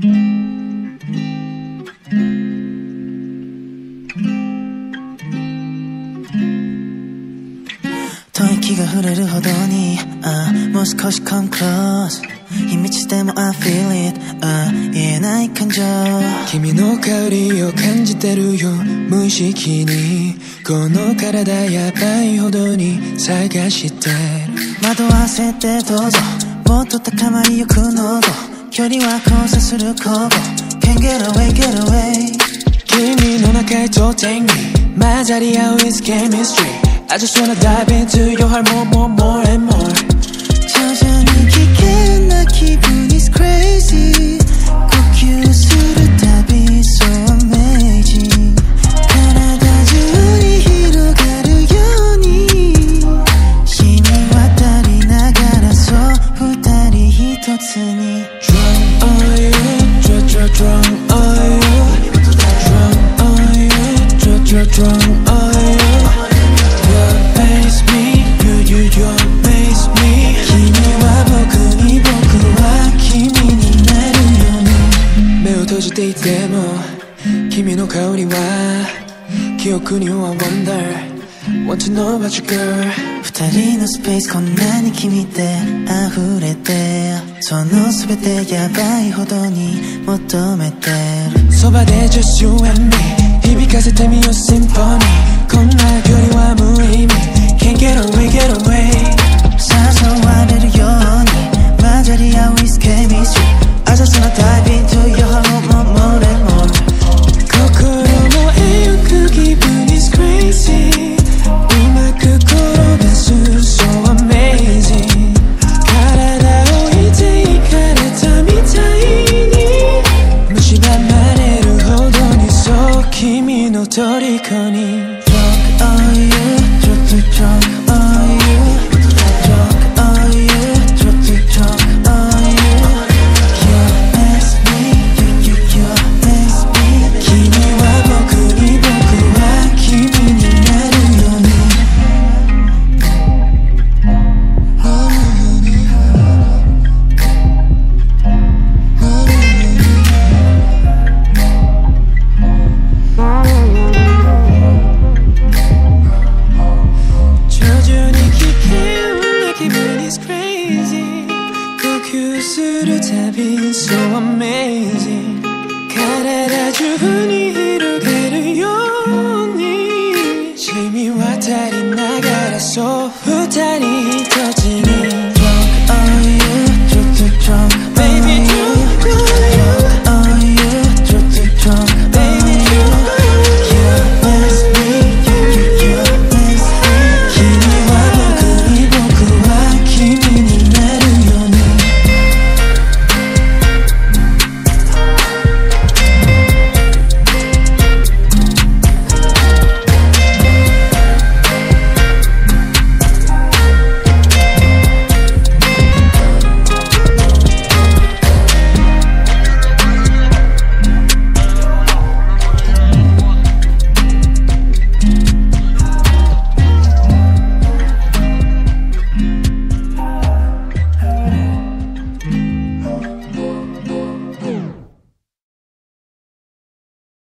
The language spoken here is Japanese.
吐息が触れるほどに、uh, もう少し come close 秘密でも I feel it、uh, 言えない感情。君の香りを感じてるよ。無意識に。この体やばいほどに。探してる。惑わせてどうぞ。もっと高まりゆく濃度 距離は交差する交互 Can't get away get away 君の中へと天に混ざり合う is chemistry I just wanna dive into your heart more more more and more Drunk drunk on you You amaze me You you you amaze me 君は僕に僕は君になるように目を閉じていても君の香りは記憶には Wonder Want to know about you girl 二人のスペースこんなに君で溢れてその全てやばいほどに求めてるそばで just you and me 響かせてみよう symphony こんな距離は無意味 Can't get away get away 君の虜に Drunk on you drunk drunk been so amazing 가라라 주니 이루게는 영이 재미와 달이 나가라 소프다